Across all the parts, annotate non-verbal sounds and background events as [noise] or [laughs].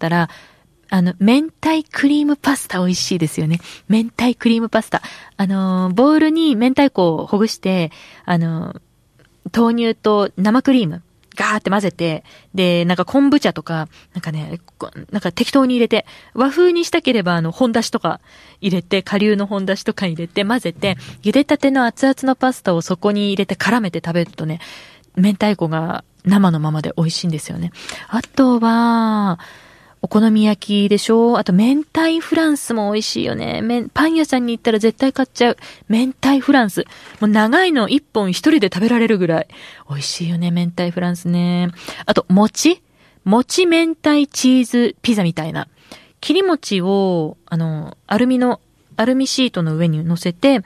ったら、あの、明太クリームパスタ美味しいですよね。明太クリームパスタ。あの、ボウルに明太子をほぐして、あの、豆乳と生クリーム、ガーって混ぜて、で、なんか昆布茶とか、なんかね、なんか適当に入れて、和風にしたければあの、本出しとか入れて、顆粒の本出しとか入れて混ぜて、茹でたての熱々のパスタをそこに入れて絡めて食べるとね、明太子が生のままで美味しいんですよね。あとは、お好み焼きでしょ？あと、明太フランスも美味しいよね。パン屋さんに行ったら絶対買っちゃう。明太フランス。もう長いの一本一人で食べられるぐらい。美味しいよね、明太フランスね。あと、餅餅明太チーズピザみたいな。切り餅を、あの、アルミの、アルミシートの上に乗せて、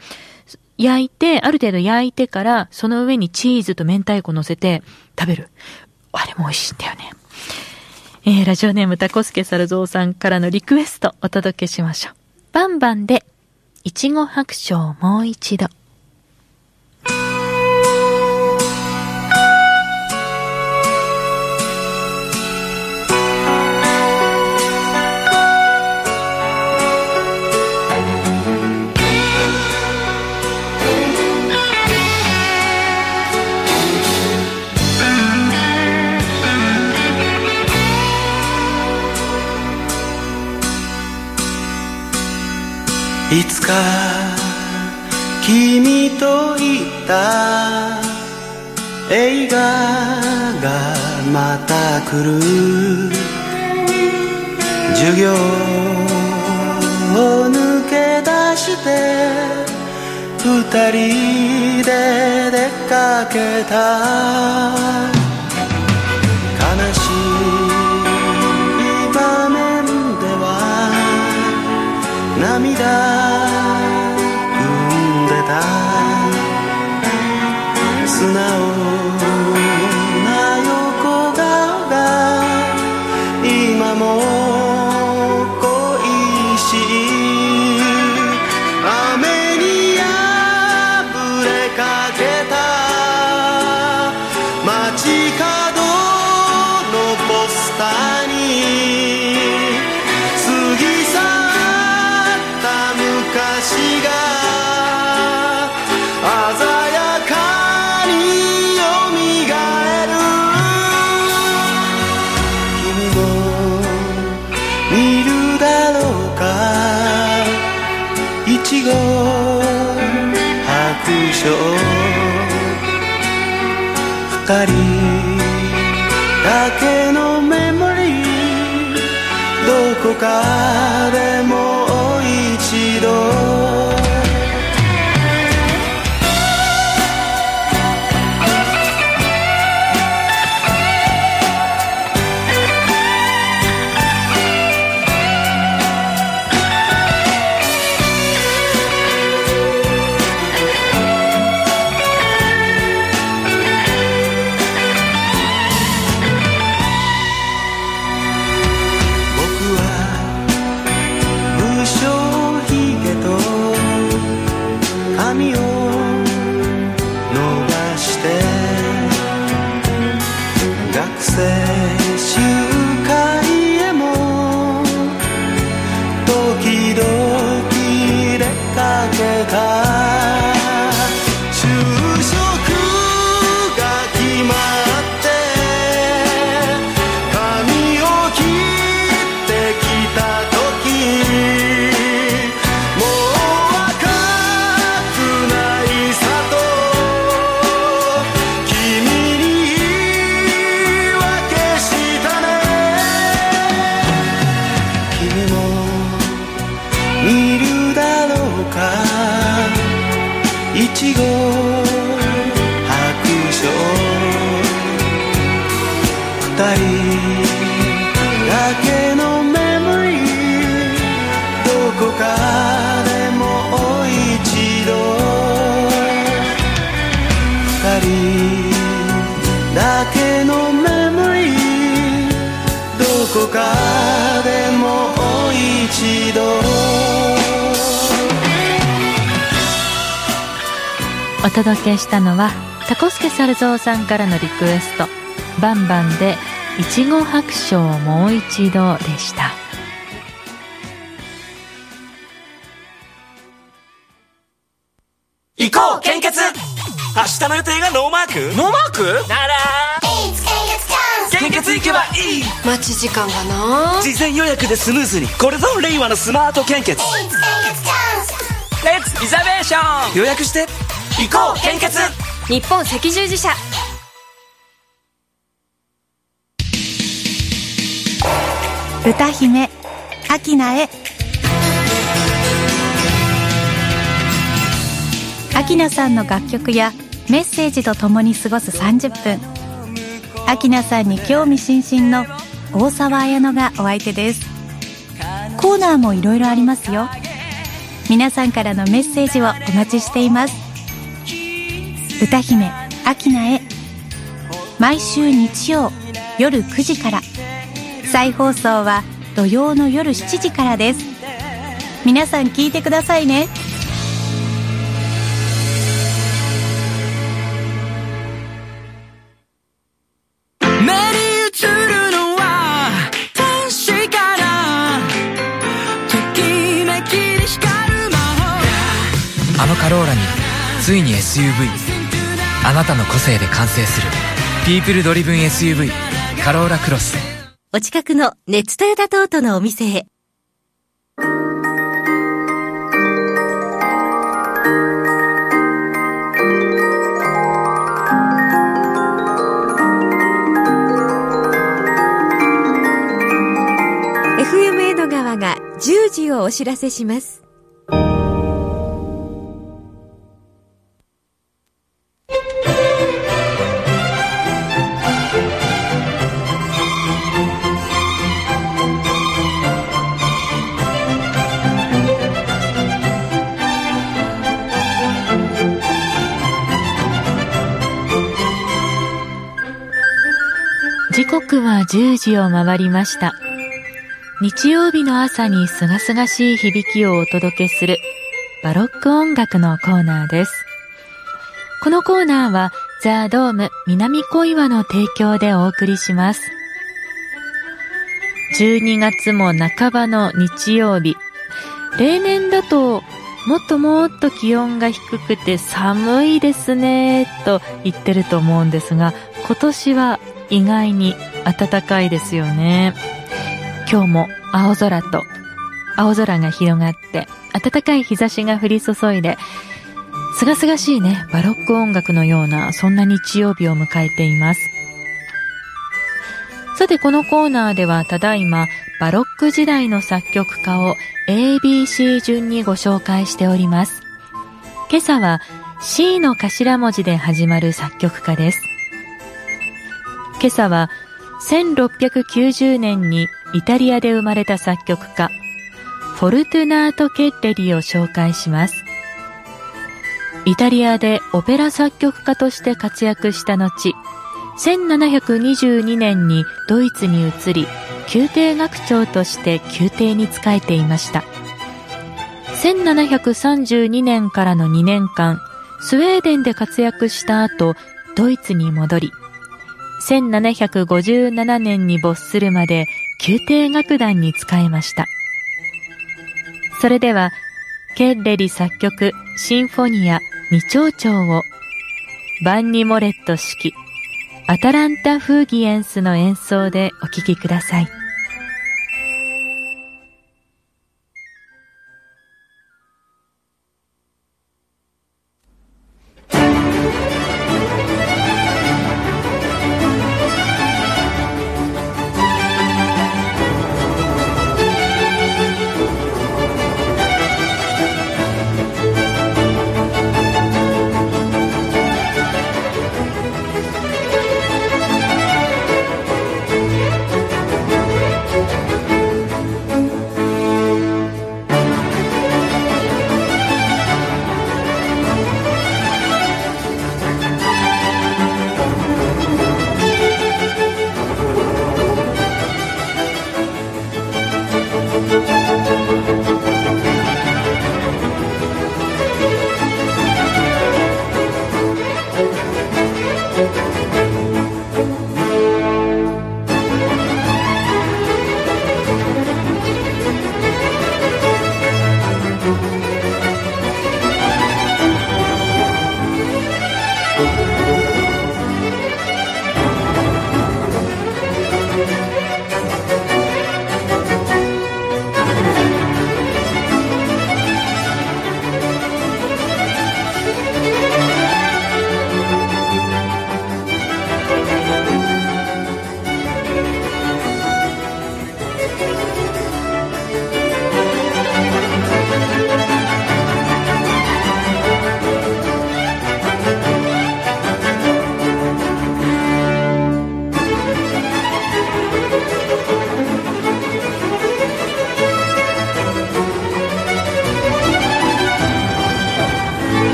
焼いて、ある程度焼いてから、その上にチーズと明太子乗せて食べる。あれも美味しいんだよね。えー、ラジオネームタコスケサルゾウさんからのリクエストお届けしましょう。バンバンで、いちご白書をもう一度。いつか君といた映画がまた来る授業を抜け出して二人で出かけたお届けしたのはタコスケサルゾウさんからのリクエスト。バンバンでいちご白書をもう一度でした。行こう献血。明日の予定がノーマーク？ノーマーク？なら。献血行けばいい。待ち時間がな？事前予約でスムーズに。これぞ令和のスマート献血。レッツリザベーション予約して。行こう献血。日本赤十字社。歌姫アキナへアキナさんの楽曲やメッセージとともに過ごす30分。アキナさんに興味津々の大沢彩乃がお相手です。コーナーもいろいろありますよ。皆さんからのメッセージをお待ちしています歌姫アキナへ。毎週日曜夜9時から。再放送は土曜の夜7時からです。皆さん聞いてくださいね。目に映るのは確かな。ときめきに光る魔法。あのカローラについに SUV あなたの個性で完成するピープルドリブン SUV カローラクロスお近くのネッツトヨタトートのお店へ。FM 江戸川が10時をお知らせします。刻は10時を回りました。日曜日の朝にすがすがしい響きをお届けするバロック音楽のコーナーです。このコーナーはザ・ドーム南小岩の提供でお送りします。12月も半ばの日曜日。例年だともっともっと気温が低くて寒いですねと言ってると思うんですが今年は意外に暖かいですよね。今日も青空と青空が広がって暖かい日差しが降り注いで清々しいねバロック音楽のようなそんな日曜日を迎えています。さてこのコーナーではただいまバロック時代の作曲家を ABC 順にご紹介しております。今朝は C の頭文字で始まる作曲家です。今朝は1690年にイタリアで生まれた作曲家フォルトゥナート・ケッレリを紹介します。イタリアでオペラ作曲家として活躍した後1722年にドイツに移り宮廷楽長として宮廷に仕えていました。1732年からの2年間スウェーデンで活躍した後ドイツに戻り1757年に没するまで宮廷楽団に仕えました。それではケッレリ作曲シンフォニア二丁調をバンニ・モレット式アタランタ・フーギエンスの演奏でお聴きください「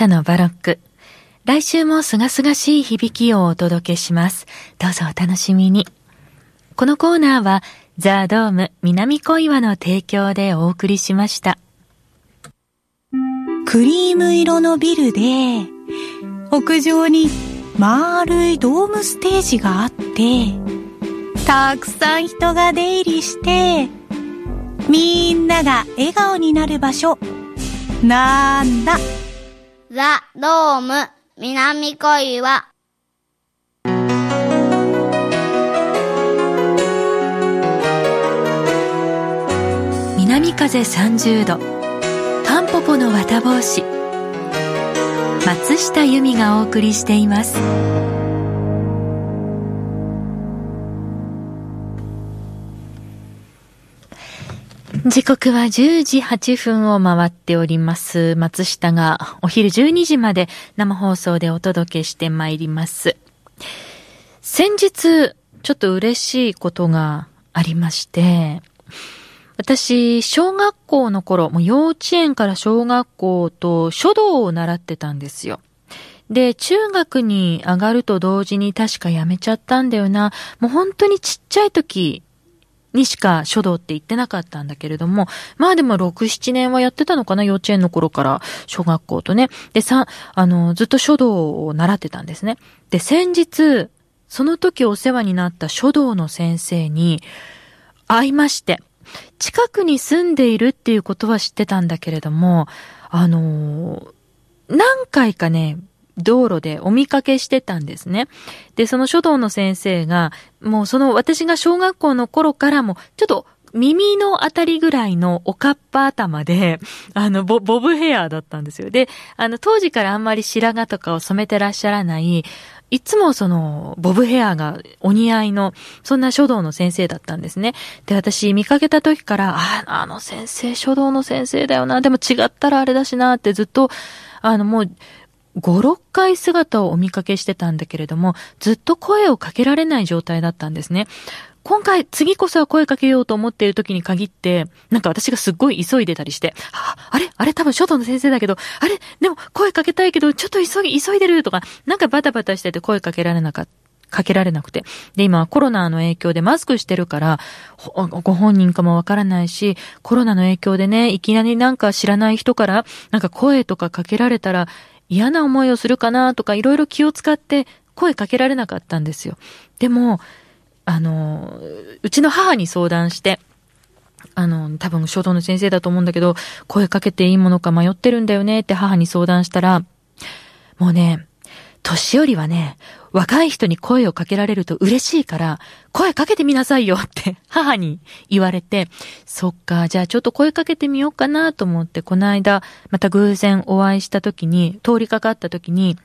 朝のバロック。来週もすがすがしい響きをお届けします。どうぞお楽しみに。このコーナーは、ザ・ドーム南小岩の提供でお送りしました。クリーム色のビルで、屋上に丸いドームステージがあって、たくさん人が出入りして、みんなが笑顔になる場所、なんだザ・ドーム南小岩南風30度。タンポポの綿帽子。松下由美がお送りしています。時刻は10時8分を回っております。松下がお昼12時まで生放送でお届けしてまいります。先日、ちょっと嬉しいことがありまして、私、小学校の頃、もう幼稚園から小学校と書道を習ってたんですよ。で、中学に上がると同時に確か辞めちゃったんだよな。もう本当にちっちゃい時にしか書道って言ってなかったんだけれども、まあでも6、7年はやってたのかな幼稚園の頃から小学校とね。で、さ、あの、ずっと書道を習ってたんですね。で、先日、その時お世話になった書道の先生に会いまして、近くに住んでいるっていうことは知ってたんだけれども、あのー何回かね、道路でお見かけしてたんですね。で、その書道の先生が、もうその私が小学校の頃からも、ちょっと耳のあたりぐらいのおかっぱ頭で、[laughs] あの、ボボブヘアだったんですよ。で、あの、当時からあんまり白髪とかを染めてらっしゃらない、いつもその、ボブヘアがお似合いの、そんな書道の先生だったんですね。で、私見かけた時から、あ、あの先生、書道の先生だよな、でも違ったらあれだしなってずっと、あのもう、5、6回姿をお見かけしてたんだけれども、ずっと声をかけられない状態だったんですね。今回、次こそは声かけようと思っている時に限って、なんか私がすっごい急いでたりして、あれ？あれ？多分書道の先生だけど、あれ？でも声かけたいけど、ちょっと急ぎ、急いでるとか、なんかバタバタしてて声かけられなかった。かけられなくて。で、今はコロナの影響でマスクしてるから、ご本人かもわからないし、コロナの影響でね、いきなりなんか知らない人から、なんか声とかかけられたら嫌な思いをするかなとか、いろいろ気を使って声かけられなかったんですよ。でも、あの、うちの母に相談して、あの、多分書道の先生だと思うんだけど、声かけていいものか迷ってるんだよねって母に相談したら、もうね、年寄りはね、若い人に声をかけられると嬉しいから、声かけてみなさいよって [laughs] 母に言われて、そっか、じゃあちょっと声かけてみようかなと思って、この間、また偶然お会いした時に、通りかかった時に、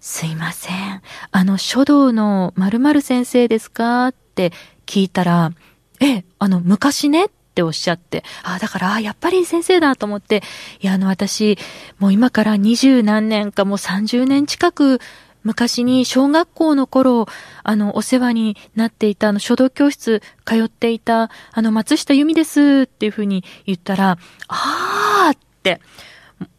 すいません。あの、書道の〇〇先生ですかって聞いたら、え、あの、昔ねっておっしゃって、あだから、やっぱり先生だと思って、いや、あの、私、もう今から二十何年かもう30年近く、昔に小学校の頃、あの、お世話になっていた、あの、書道教室通っていた、あの、松下由美ですっていうふうに言ったら、あーって、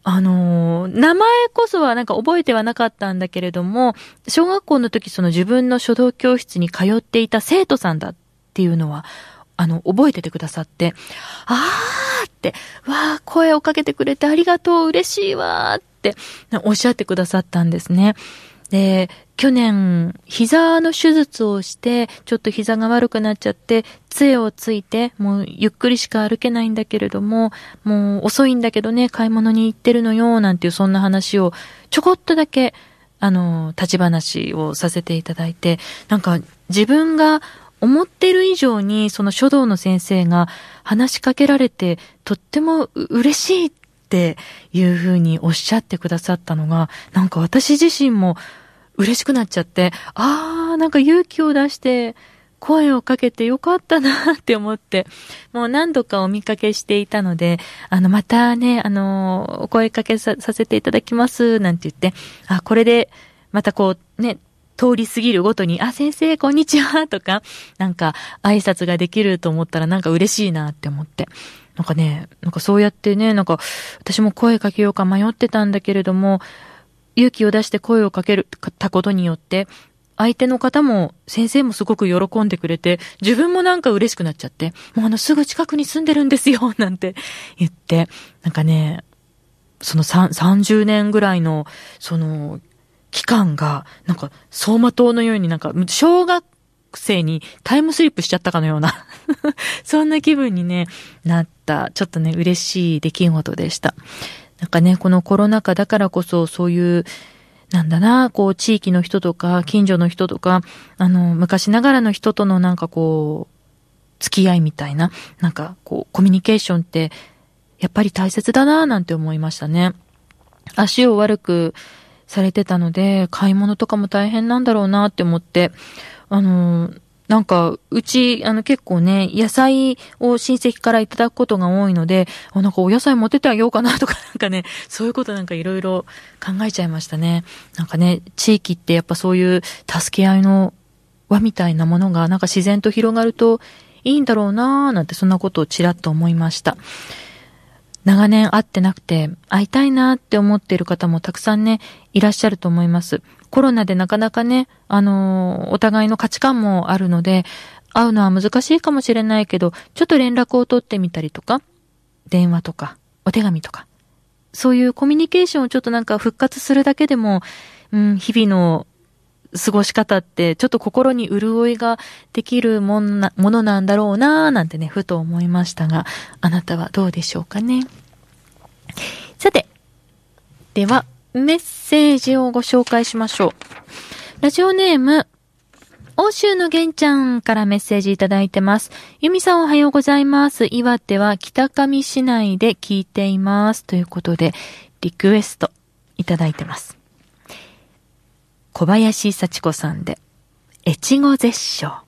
あのー名前こそはなんか覚えてはなかったんだけれども、小学校の時その自分の書道教室に通っていた生徒さんだっていうのは、あの、覚えててくださって、あーって、わー、声をかけてくれてありがとう、嬉しいわーって、おっしゃってくださったんですね。で、去年、膝の手術をして、ちょっと膝が悪くなっちゃって、杖をついて、もうゆっくりしか歩けないんだけれども、もう遅いんだけどね、買い物に行ってるのよ、なんていうそんな話を、ちょこっとだけ、あの、立ち話をさせていただいて、なんか自分が思ってる以上に、その書道の先生が話しかけられて、とっても嬉しいっっていうふうにおっしゃってくださったのが、なんか私自身も嬉しくなっちゃって、あー、なんか勇気を出して、声をかけてよかったなって思って、もう何度かお見かけしていたので、あの、またね、あの、お声かけささせていただきます、なんて言って、あ、これで、またこう、ね、通り過ぎるごとに、あ、先生、こんにちは、とか、なんか、挨拶ができると思ったらなんか嬉しいなって思って。なんかね、なんかそうやってね、なんか私も声かけようか迷ってたんだけれども、勇気を出して声をかける、たことによって、相手の方も先生もすごく喜んでくれて、自分もなんか嬉しくなっちゃって、もうあのすぐ近くに住んでるんですよ、[laughs] なんて言って、なんかね、その3 30年ぐらいの、その、期間が、なんか、走馬灯のようになんか、小学生にタイムスリップしちゃったかのような、[laughs] そんな気分にね、なった、ちょっとね、嬉しい出来事でした。なんかね、このコロナ禍だからこそ、そういう、なんだな、こう、地域の人とか、近所の人とか、あの、昔ながらの人とのなんかこう、付き合いみたいな、なんかこう、コミュニケーションって、やっぱり大切だな、なんて思いましたね。足を悪くされてたので、買い物とかも大変なんだろうなって思って、あの、なんか、うち、あの、結構ね、野菜を親戚からいただくことが多いので、あ、なんかお野菜持っててあげようかなとか、[laughs] なんかね、そういうことなんかいろいろ考えちゃいましたね。なんかね、地域ってやっぱそういう助け合いの輪みたいなものが、なんか自然と広がるといいんだろうなーなんてそんなことをちらっと思いました。長年会ってなくて会いたいなって思っている方もたくさんね、いらっしゃると思います。コロナでなかなかね、あのーお互いの価値観もあるので、会うのは難しいかもしれないけど、ちょっと連絡を取ってみたりとか、電話とか、お手紙とか、そういうコミュニケーションをちょっとなんか復活するだけでも、うん、日々の過ごし方って、ちょっと心に潤いができるもんな、ものなんだろうなぁ、なんてね、ふと思いましたが、あなたはどうでしょうかね。さて、では、メッセージをご紹介しましょう。ラジオネーム、欧州の玄ちゃんからメッセージいただいてます。ゆみさんおはようございます。岩手は北上市内で聞いています。ということで、リクエストいただいてます。小林幸子さんで、越後絶唱。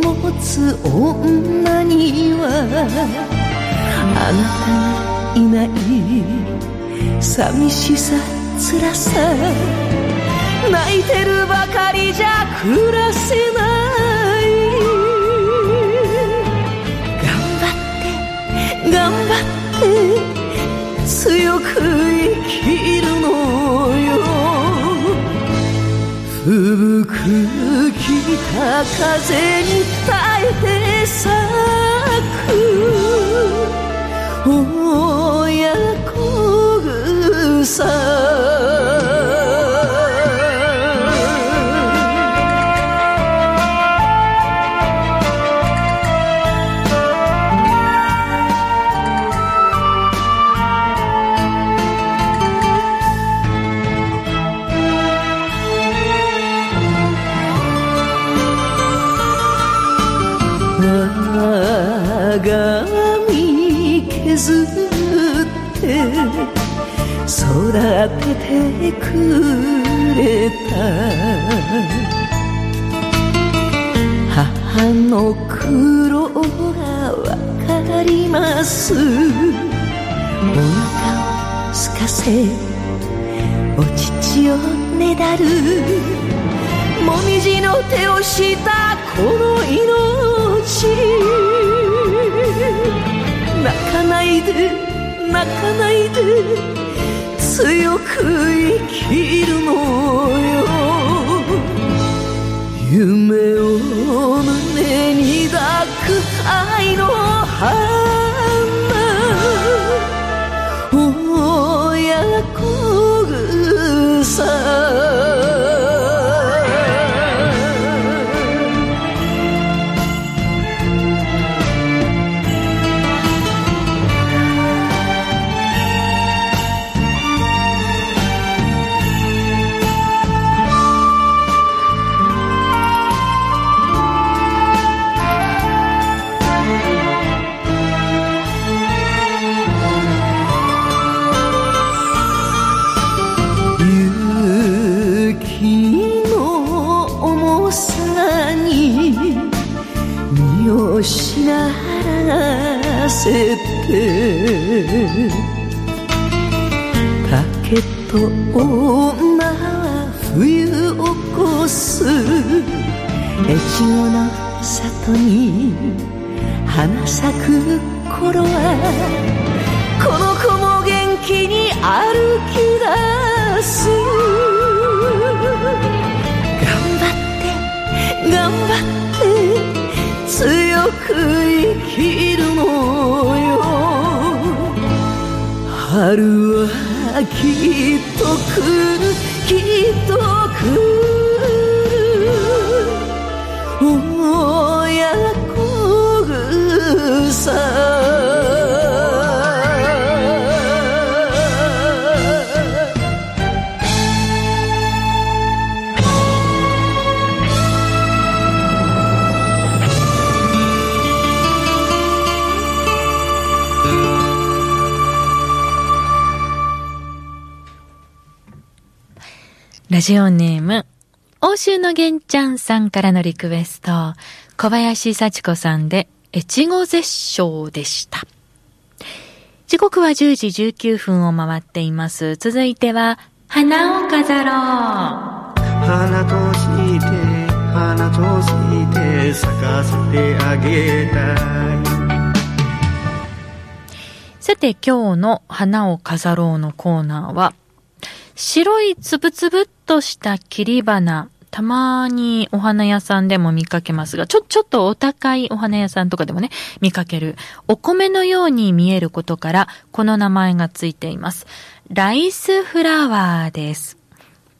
持つ女にはあなたがいない。寂しさ辛さ泣いてるばかりじゃ暮らせない。頑張って頑張って強く生きるのよ。吹く北風に耐えて咲く親子草。育ててくれた。母の苦労がわかります。お腹を空かせお乳をねだる。もみじの手をしたこの命。泣かないで泣かないで。強く生きるのよ。夢を胸に抱く愛の花。ジオネーム、欧州の玄ちゃんさんからのリクエスト、小林幸子さんで、越後絶唱でした。時刻は10時19分を回っています。続いては、花を飾ろう。花として花として咲かせてあげたいさて今日の花を飾ろうのコーナーは、白いつぶつぶっとした切り花、たまにお花屋さんでも見かけますが、ちょ、ちょっとお高いお花屋さんとかでもね、見かける、お米のように見えることから、この名前がついています。ライスフラワーです。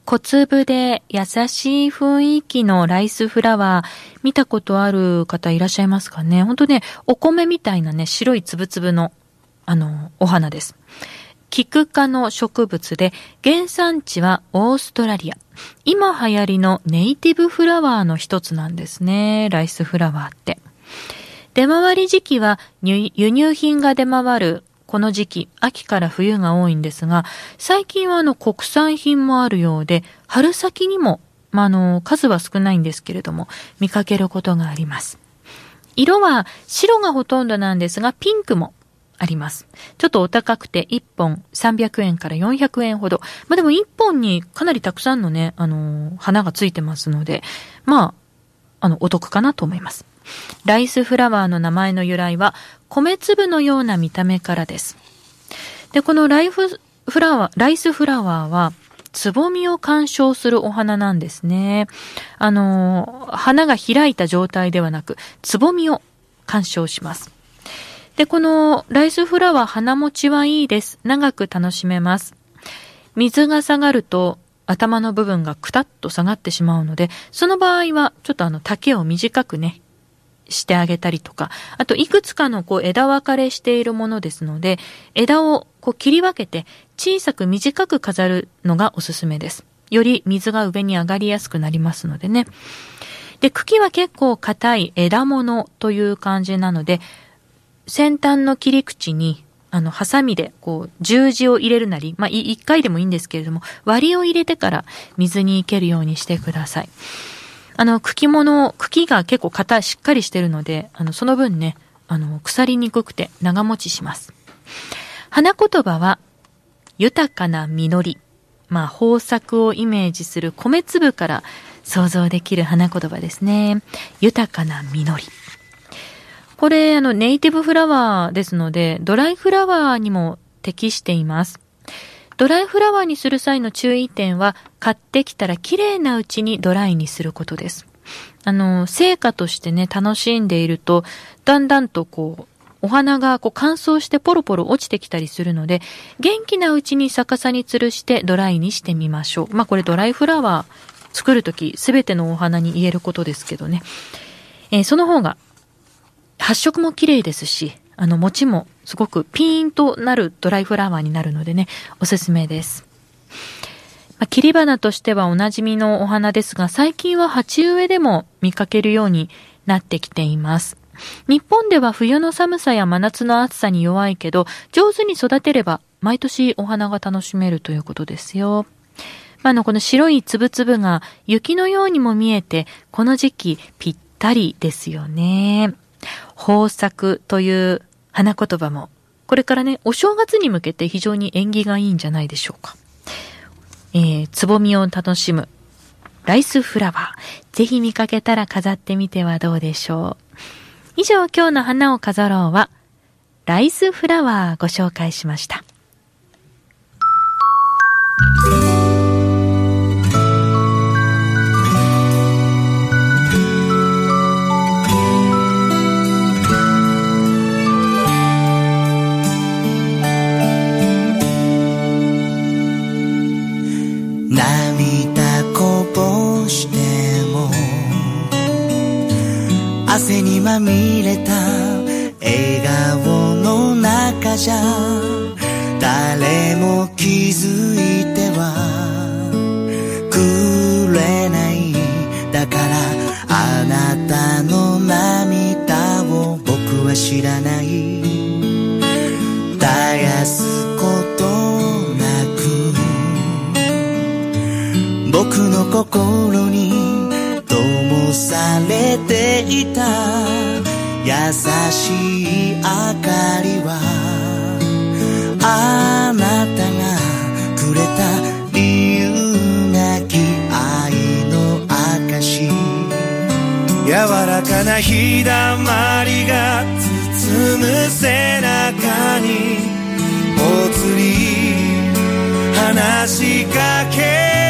小粒で優しい雰囲気のライスフラワー、見たことある方いらっしゃいますかね？本当ね、お米みたいなね、白いつぶつぶの、あの、お花です。キク科の植物で、原産地はオーストラリア。今流行りのネイティブフラワーの一つなんですね。ライスフラワーって。出回り時期は輸入品が出回るこの時期、秋から冬が多いんですが、最近はあの国産品もあるようで、春先にも、ま、あの、数は少ないんですけれども、見かけることがあります。色は白がほとんどなんですが、ピンクもあります。ちょっとお高くて1本300円から400円ほど。まあ、でも1本にかなりたくさんのね、あのー花がついてますので、まあ、あの、お得かなと思います。ライスフラワーの名前の由来は、米粒のような見た目からです。で、このライフフラワー、ライスフラワーは、つぼみを鑑賞するお花なんですね。あの、花が開いた状態ではなく、つぼみを鑑賞します。で、このライスフラワー花持ちはいいです。長く楽しめます。水が下がると頭の部分がくたっと下がってしまうので、その場合はちょっとあの丈を短くね、してあげたりとか、あといくつかのこう枝分かれしているものですので、枝をこう切り分けて小さく短く飾るのがおすすめです。より水が上に上がりやすくなりますのでね。で、茎は結構硬い枝物という感じなので、先端の切り口に、あの、ハサミで、こう、十字を入れるなり、まあ、一回でもいいんですけれども、割りを入れてから水にいけるようにしてください。あの、茎物、茎が結構硬い、しっかりしてるので、あの、その分ね、あの、腐りにくくて長持ちします。花言葉は、豊かな実り。まあ、豊作をイメージする米粒から想像できる花言葉ですね。豊かな実り。これ、あの、ネイティブフラワーですので、ドライフラワーにも適しています。ドライフラワーにする際の注意点は、買ってきたら綺麗なうちにドライにすることです。あの、成果としてね、楽しんでいると、だんだんとこう、お花がこう乾燥してポロポロ落ちてきたりするので、元気なうちに逆さに吊るしてドライにしてみましょう。まあこれドライフラワー作るときすべてのお花に言えることですけどね。えーその方が発色も綺麗ですし、あの、餅もすごくピーンとなるドライフラワーになるのでね、おすすめです。まあ切り花としてはおなじみのお花ですが、最近は鉢植えでも見かけるようになってきています。日本では冬の寒さや真夏の暑さに弱いけど、上手に育てれば毎年お花が楽しめるということですよ。まあ、あの、この白いつぶつぶが雪のようにも見えて、この時期ぴったりですよね。豊作という花言葉も、これからね、お正月に向けて非常に縁起がいいんじゃないでしょうか。えー、つぼみを楽しむ、ライスフラワー。ぜひ見かけたら飾ってみてはどうでしょう。以上、今日の花を飾ろうは、ライスフラワーご紹介しました。まみれた。笑顔の中じゃ誰も気づいてはくれない。だからあなたの涙を僕は知らない。絶やすことなく僕の心にされていた。優しい明かりはあなたがくれた理由なき愛の証柔らかな日だまりが包む背中にぽつり話しかけ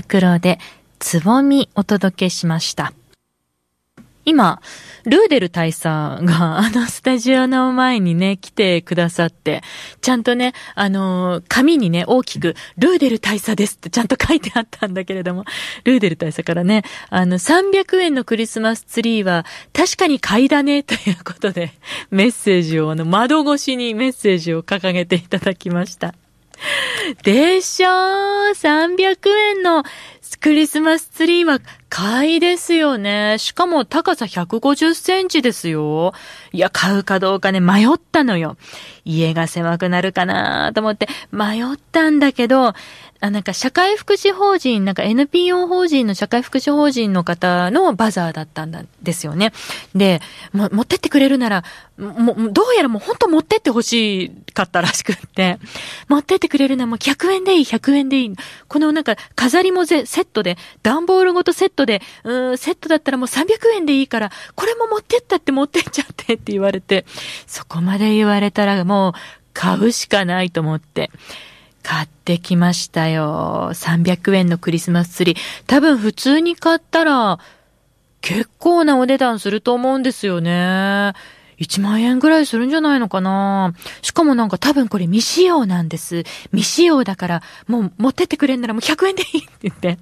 袋でつぼみお届けしました。今、ルーデル大佐が [laughs] あのスタジオの前にね、来てくださって、ちゃんとね、あの紙にね、大きく、ルーデル大佐ですってちゃんと書いてあったんだけれども、ルーデル大佐からね、あの、300円のクリスマスツリーは、確かに買いだね、[laughs] ということで、メッセージを、あの、窓越しにメッセージを掲げていただきました。[laughs] でしょー ?300 円のクリスマスツリーは買いですよね。しかも高さ150センチですよ。いや、買うかどうかね、迷ったのよ。家が狭くなるかなと思って迷ったんだけど、あ、なんか社会福祉法人、なんか NPO 法人の社会福祉法人の方のバザーだったんだですよね。で、も持ってってくれるなら、も、どうやらもう本当持ってってほしかったらしくって、持ってってくれるならもう100円でいい、100円でいい。このなんか飾りもセットで、段ボールごとセットで、うん、セットだったらもう300円でいいから、これも持ってったって持ってっちゃってって言われて、そこまで言われたらもう買うしかないと思って。買ってきましたよ。300円のクリスマスツリー。多分普通に買ったら、結構なお値段すると思うんですよね。1万円ぐらいするんじゃないのかなしかもなんか多分これ未使用なんです。未使用だから、もう持ってってくれんならもう100円でいいって言って。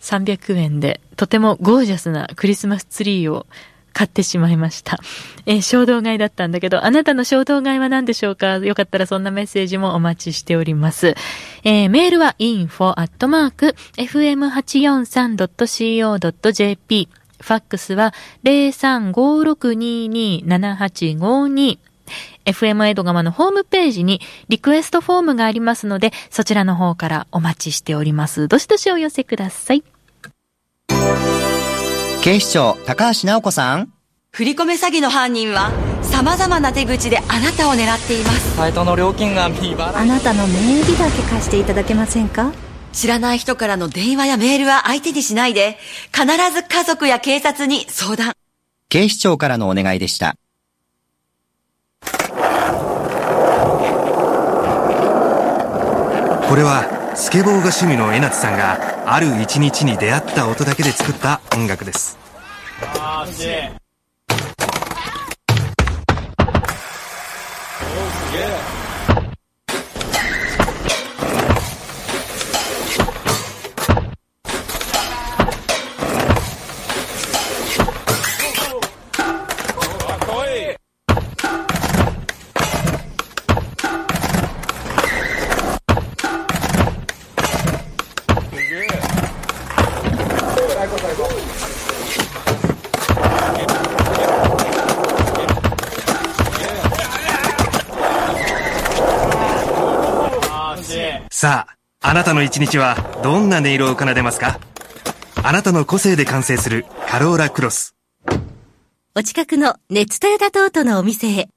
300円で、とてもゴージャスなクリスマスツリーを買ってしまいました。[laughs] えー衝動買いだったんだけど、あなたの衝動買いは何でしょうか？よかったらそんなメッセージもお待ちしております。えーメールは info.fm843.co.jp ファックスは0356227852 FM 江戸川のホームページにリクエストフォームがありますので、そちらの方からお待ちしております。どしどしお寄せください。警視庁高橋直子さん。振り込め詐欺の犯人は様々な手口であなたを狙っています。サイトの料金が未払い。あなたの名義だけ貸していただけませんか？知らない人からの電話やメールは相手にしないで必ず家族や警察に相談。警視庁からのお願いでした。これはスケボーが趣味の江夏さんがある一日に出会った音だけで作った音楽です。さああなたの一日はどんな音色を奏でますか？あなたの個性で完成するカローラクロスお近くのネッツトヨタトートのお店へ。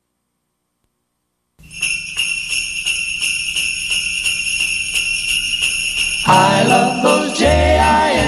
I love those J-I-N-G-L-E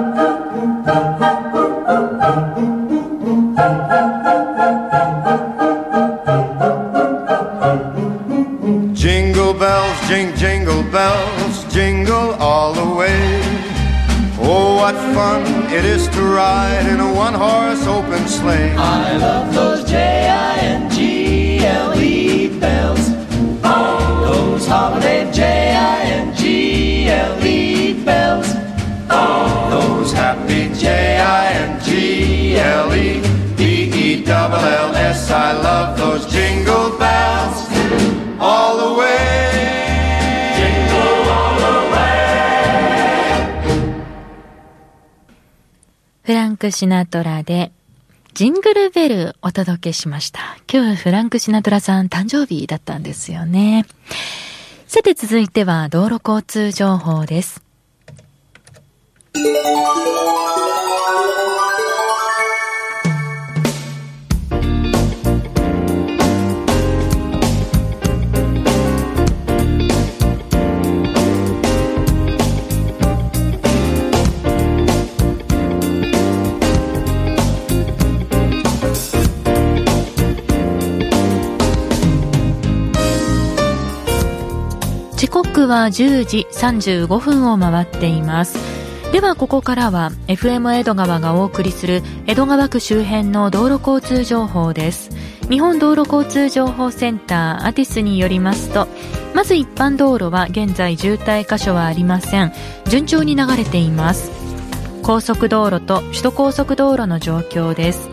bells jingle all the way. Oh, what fun it is to ride in a one horse open sleigh. I love those J I N G L E bells. Oh, those holiday J I N G L E bells. Oh, those happy J I N G L E B E double L S. I love those ク・シナトラで、ジングルベルお届けしました。今日フランク・シナトラさん誕生日だったんですよね。さて続いては道路交通情報です。刻は10時35分を回っています。ではここからは FM 江戸川がお送りする江戸川区周辺の道路交通情報です。日本道路交通情報センターアティスによりますと、まず一般道路は現在渋滞箇所はありません。順調に流れています。高速道路と首都高速道路の状況です。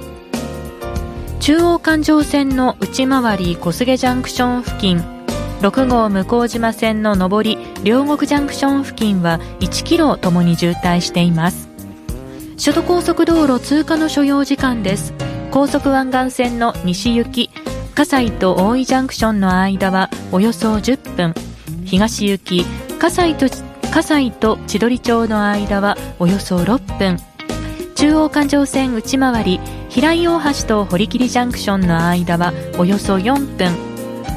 中央環状線の内回り小菅ジャンクション付近6号向島線の上り両国ジャンクション付近は1キロともに渋滞しています。首都高速道路通過の所要時間です。高速湾岸線の西行き葛西と大井ジャンクションの間はおよそ10分。東行き葛西と葛西と千鳥町の間はおよそ6分。中央環状線内回り平井大橋と堀切ジャンクションの間はおよそ4分。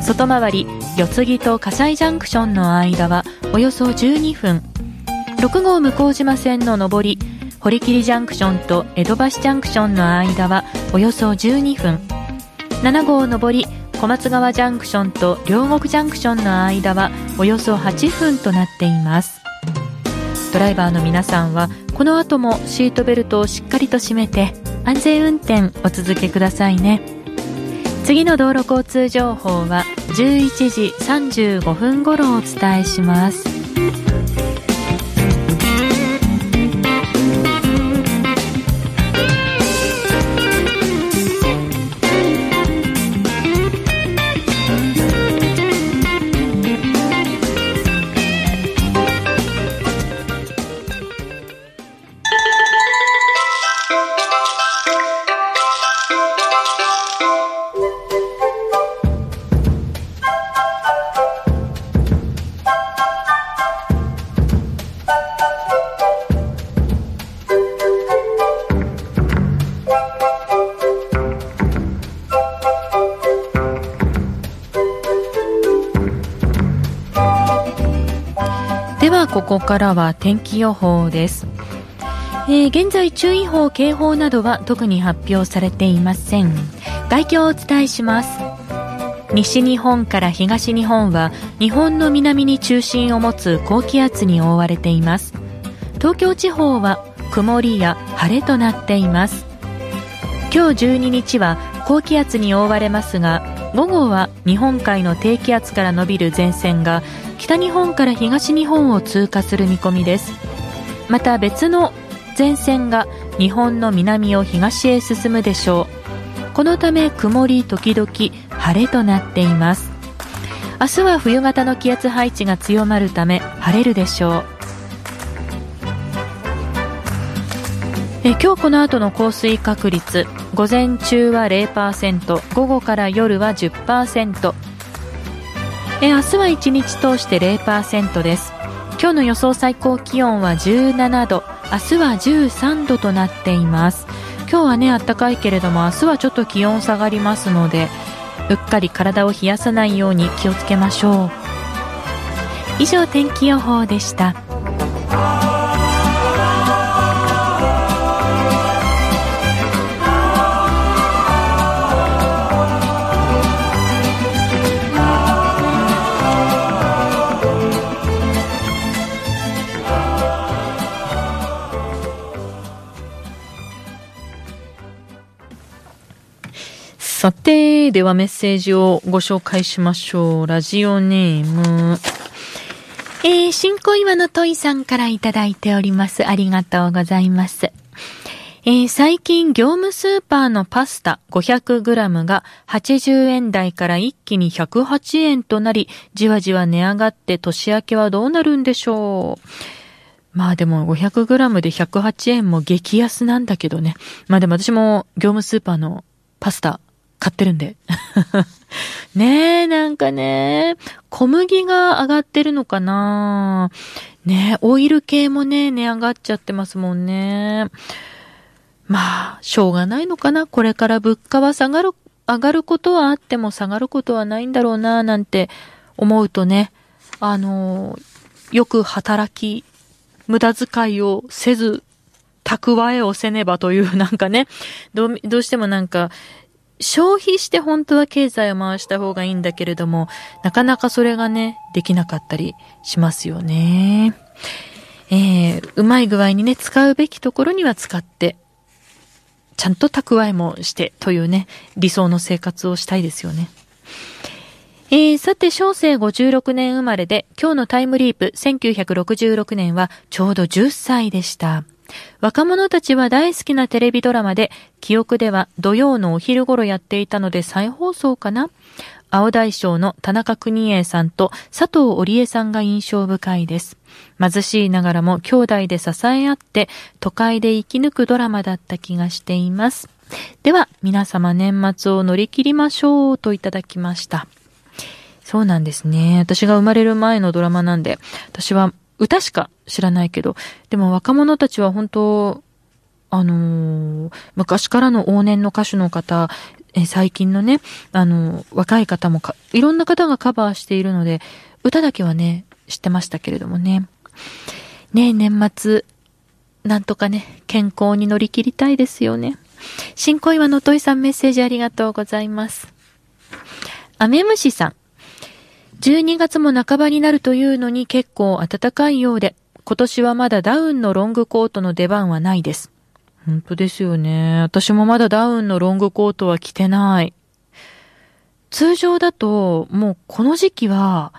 外回り四つ木と葛西ジャンクションの間はおよそ12分。6号向島線の上り堀切ジャンクションと江戸橋ジャンクションの間はおよそ12分。7号上り小松川ジャンクションと両国ジャンクションの間はおよそ8分となっています。ドライバーの皆さんはこの後もシートベルトをしっかりと締めて安全運転お続けくださいね。次の道路交通情報は11時35分ごろお伝えします。からは天気予報です、えー現在注意報警報などは特に発表されていません。概況をお伝えします。西日本から東日本は日本の南に中心を持つ高気圧に覆われています。東京地方は曇りや晴れとなっています。今日12日は高気圧に覆われますが午後は日本海の低気圧から伸びる前線が北日本から東日本を通過する見込みです。また別の前線が日本の南を東へ進むでしょう。このため曇り時々晴れとなっています。明日は冬型の気圧配置が強まるため晴れるでしょう。え今日この後の降水確率午前中は0%午後から夜は10%え明日は1日通して0%です。今日の予想最高気温は17度。明日は13度となっています。今日はね暖かいけれども明日はちょっと気温下がりますのでうっかり体を冷やさないように気をつけましょう。以上天気予報でした。さて、ではメッセージをご紹介しましょう。ラジオネーム。えー、新小岩のトイさんからいただいております。ありがとうございます。えー、最近業務スーパーのパスタ 500g が80円台から一気に108円となり、じわじわ値上がって年明けはどうなるんでしょう。まあでも 500g で108円も激安なんだけどね。まあでも私も業務スーパーのパスタ買ってるんで。[laughs] ねえ、なんかね、小麦が上がってるのかなねえ、オイル系もね、値上がっちゃってますもんね。まあ、しょうがないのかな。これから物価は下がる、上がることはあっても下がることはないんだろうな、なんて思うとね、あの、よく働き、無駄遣いをせず、蓄えをせねばというなんかね、どう、どうしてもなんか、消費して本当は経済を回した方がいいんだけれども、なかなかそれがね、できなかったりしますよね。えー、うまい具合にね、使うべきところには使って、ちゃんと蓄えもしてというね、理想の生活をしたいですよね。えー、さて、小生56年生まれで、今日のタイムリープ1966年はちょうど10歳でした。若者たちは大好きなテレビドラマで、記憶では土曜のお昼頃やっていたので再放送かな青大将の田中邦衛さんと佐藤織江さんが印象深いです。貧しいながらも兄弟で支え合って都会で生き抜くドラマだった気がしています。では皆様年末を乗り切りましょうといただきました。そうなんですね。私が生まれる前のドラマなんで、私は歌しか知らないけど、でも若者たちは本当、あのー、昔からの往年の歌手の方、え最近のね、あのー、若い方もか、いろんな方がカバーしているので、歌だけはね、知ってましたけれどもね。ね年末、なんとかね、健康に乗り切りたいですよね。新小岩のといさんメッセージありがとうございます。アメムシさん。12月も半ばになるというのに結構暖かいようで、今年はまだダウンのロングコートの出番はないです。本当ですよね。私もまだダウンのロングコートは着てない。通常だと、もうこの時期は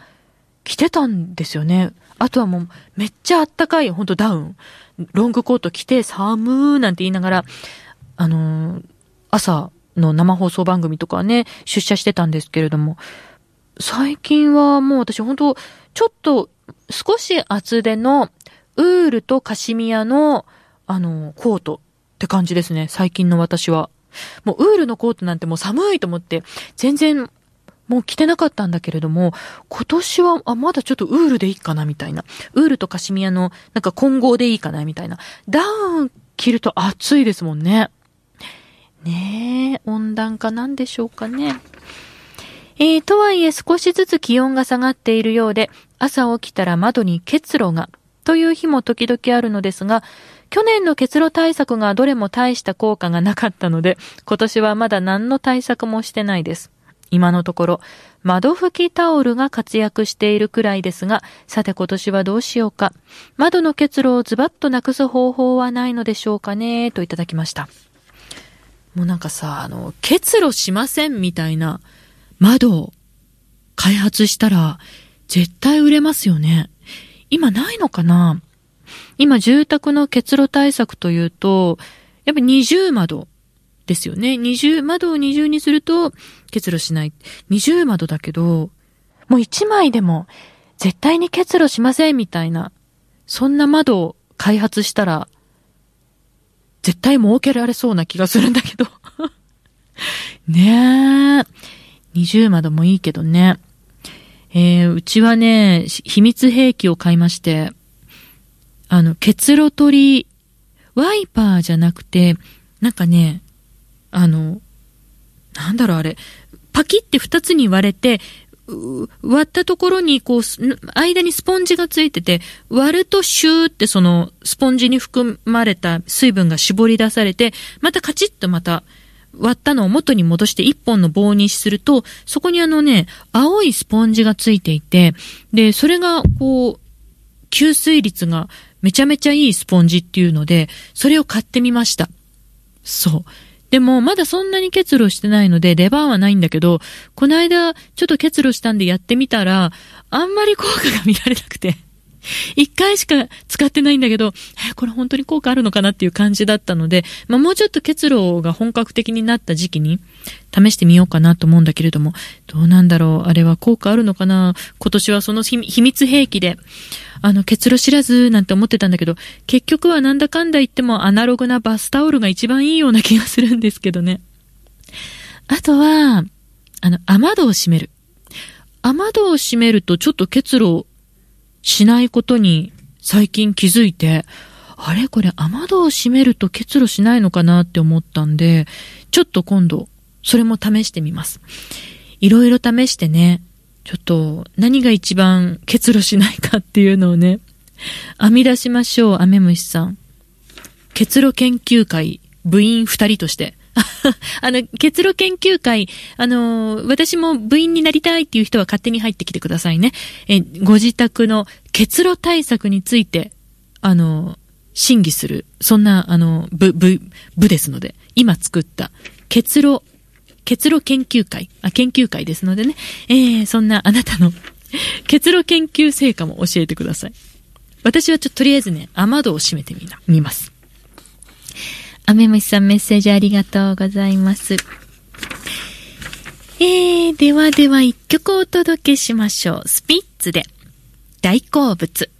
着てたんですよね。あとはもうめっちゃあったかい、ほんとダウン。ロングコート着て寒ーなんて言いながら、あのー、朝の生放送番組とかね、出社してたんですけれども、最近はもう私本当ちょっと少し厚手のウールとカシミヤのあの、コートって感じですね。最近の私は。もうウールのコートなんてもう寒いと思って全然もう着てなかったんだけれども、今年は、あ、まだちょっとウールでいいかなみたいな。ウールとカシミヤのなんか混合でいいかなみたいな。ダウン着ると暑いですもんね。ねえ、温暖化なんでしょうかね。えー、とはいえ少しずつ気温が下がっているようで、朝起きたら窓に結露が、という日も時々あるのですが、去年の結露対策がどれも大した効果がなかったので、今年はまだ何の対策もしてないです。今のところ、窓拭きタオルが活躍しているくらいですが、さて今年はどうしようか。窓の結露をズバッとなくす方法はないのでしょうかね、といただきました。もうなんかさ、あの、結露しませんみたいな、窓を開発したら絶対売れますよね。今ないのかな？今住宅の結露対策というと、やっぱ二重窓ですよね。二重、窓を二重にすると結露しない。二重窓だけど、もう一枚でも絶対に結露しませんみたいな、そんな窓を開発したら、絶対設けられそうな気がするんだけど。[laughs] ねえ。二重窓もいいけどね。えー、うちはね、秘密兵器を買いまして、あの、結露取り、ワイパーじゃなくて、なんかね、あの、なんだろうあれ、パキって二つに割れて、割ったところに、こう、間にスポンジがついてて、割るとシューってその、スポンジに含まれた水分が絞り出されて、またカチッとまた、割ったのを元に戻して一本の棒にすると、そこにあのね、青いスポンジがついていて、で、それが、こう、吸水率がめちゃめちゃいいスポンジっていうので、それを買ってみました。そう。でも、まだそんなに結露してないので、出番はないんだけど、この間、ちょっと結露したんでやってみたら、あんまり効果が見られなくて。[laughs] 一回しか使ってないんだけど、え、これ本当に効果あるのかなっていう感じだったので、まあもうちょっと結露が本格的になった時期に試してみようかなと思うんだけれども、どうなんだろうあれは効果あるのかな？今年はその秘密兵器で、あの、結露知らずなんて思ってたんだけど、結局はなんだかんだ言ってもアナログなバスタオルが一番いいような気がするんですけどね。あとは、あの、雨戸を閉める。雨戸を閉めるとちょっと結露しないことに最近気づいて、あれ？これ雨戸を閉めると結露しないのかなって思ったんで、ちょっと今度、それも試してみます。いろいろ試してね、ちょっと何が一番結露しないかっていうのをね、編み出しましょう、アメムシさん。結露研究会部員二人として。[laughs] あの、結露研究会、あのー私も部員になりたいっていう人は勝手に入ってきてくださいね。え、ご自宅の結露対策について、あのー審議する、そんな、あの、部、部、部ですので、今作った、結露、結露研究会、あ、研究会ですのでね、えー、そんなあなたの、[laughs] 結露研究成果も教えてください。私はちょっととりあえずね、雨戸を閉めてみな、見ます。アメムシさんメッセージありがとうございます。えー、ではでは一曲お届けしましょう。スピッツで、大好物。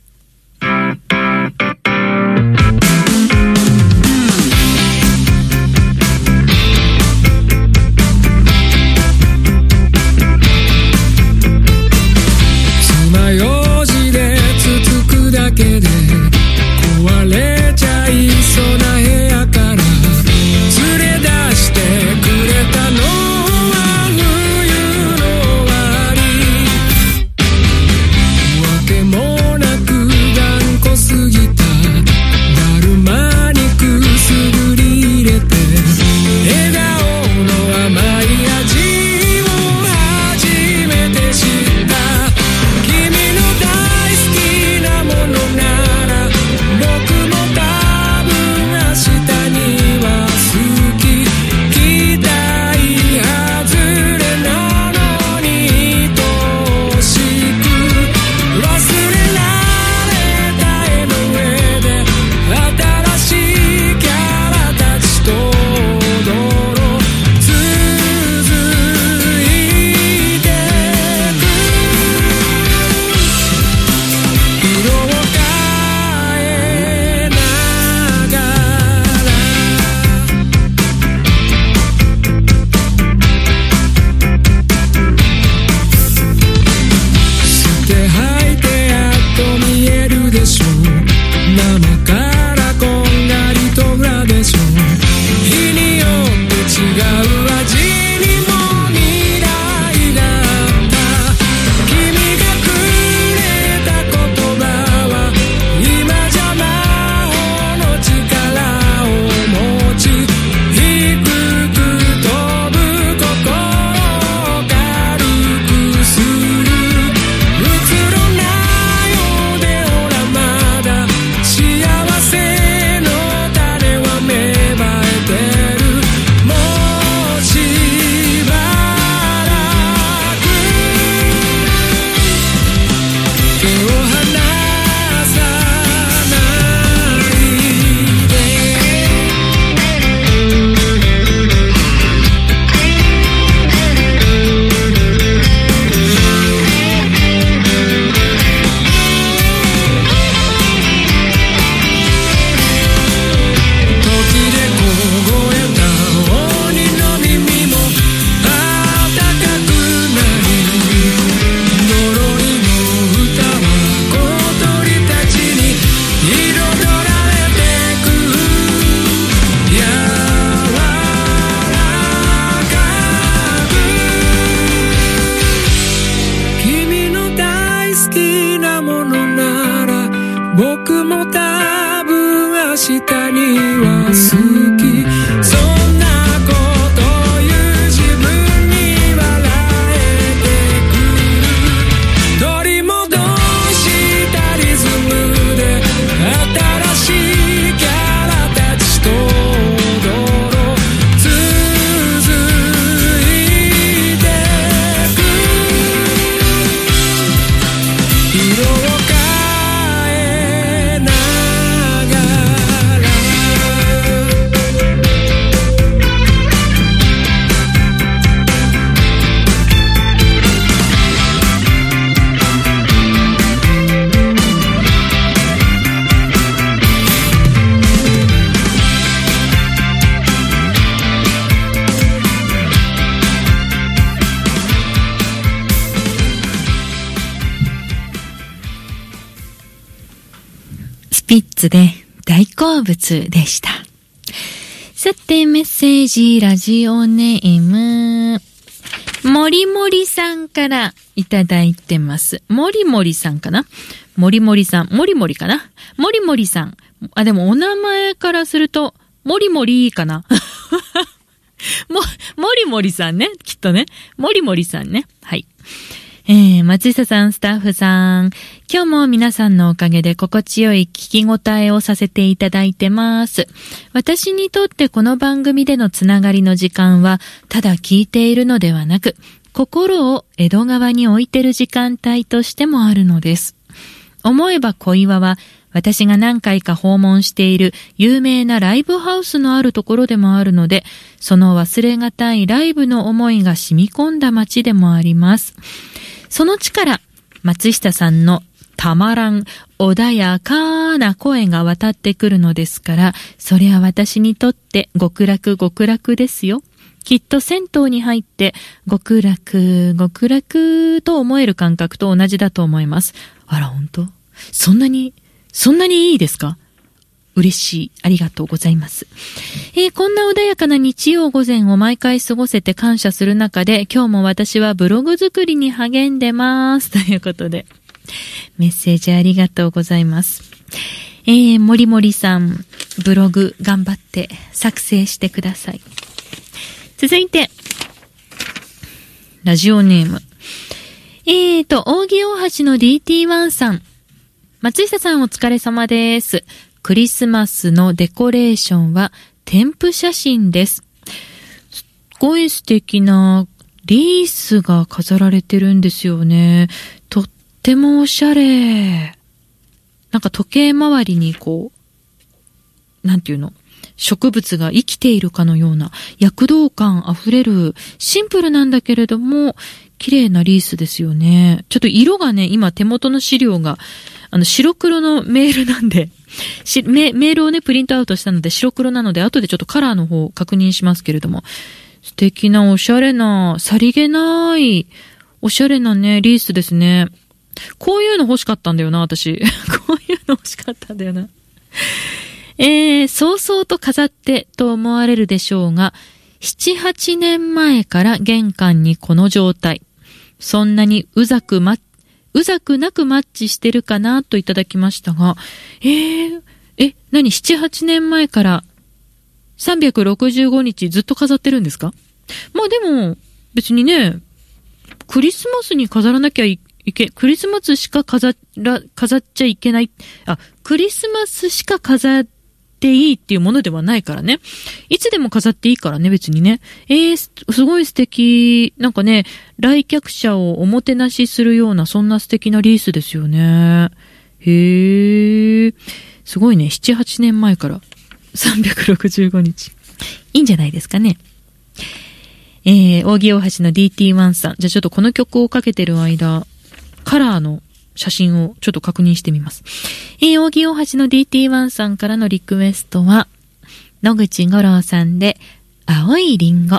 ピッツで大好物でした。さて、メッセージ、ラジオネーム、もりもりさんからいただいてます。もりもりさんかな？もりもりさん、もりもりかな？もりもりさん。あ、でもお名前からすると、もりもりかな？[laughs] も、もりもりさんね。きっとね。もりもりさんね。はい。えー、松下さん、スタッフさん。今日も皆さんのおかげで心地よい聞き応えをさせていただいてます。私にとってこの番組でのつながりの時間は、ただ聞いているのではなく、心を江戸川に置いてる時間帯としてもあるのです。思えば小岩は、私が何回か訪問している有名なライブハウスのあるところでもあるので、その忘れがたいライブの思いが染み込んだ街でもあります。その力、松下さんのたまらん穏やかな声が渡ってくるのですから、それは私にとって極楽極楽ですよ。きっと銭湯に入って極楽極楽と思える感覚と同じだと思います。あら、本当？そんなに、そんなにいいですか？嬉しい。ありがとうございます。えーこんな穏やかな日曜午前を毎回過ごせて感謝する中で、今日も私はブログ作りに励んでます。ということで、メッセージありがとうございます。えー、もりもりさん、ブログ頑張って作成してください。続いて、ラジオネーム。えーと、扇大橋の DT1 さん。松下さんお疲れ様です。クリスマスのデコレーションは添付写真です。すっごい素敵なリースが飾られてるんですよね。とってもおしゃれ。なんか時計回りにこう、なんていうの？植物が生きているかのような躍動感あふれるシンプルなんだけれども綺麗なリースですよね。ちょっと色がね、今手元の資料があの白黒のメールなんで、[laughs] しメメールをね、プリントアウトしたので白黒なので後でちょっとカラーの方を確認しますけれども素敵なおしゃれな、さりげないおしゃれなね、リースですね。こういうの欲しかったんだよな、私。[laughs] こういうの欲しかったんだよな。えー、早々と飾ってと思われるでしょうが、7、8年前から玄関にこの状態。そんなにうざくま、うざくなくマッチしてるかなといただきましたが、えー、え、何 ?7、8年前から365日ずっと飾ってるんですか？まあでも、別にね、クリスマスに飾らなきゃいいけ、クリスマスしか飾ら、飾っちゃいけない。あ、クリスマスしか飾っていいっていうものではないからね。いつでも飾っていいからね、別にね。えー、すごい素敵。なんかね、来客者をおもてなしするような、そんな素敵なリースですよね。へー。すごいね、7、8年前から365日。いいんじゃないですかね。えー、扇大橋の DT1 さん。じゃあちょっとこの曲をかけてる間、カラーの写真をちょっと確認してみます。えー、扇大橋の DT1 さんからのリクエストは、野口五郎さんで、青いリンゴ。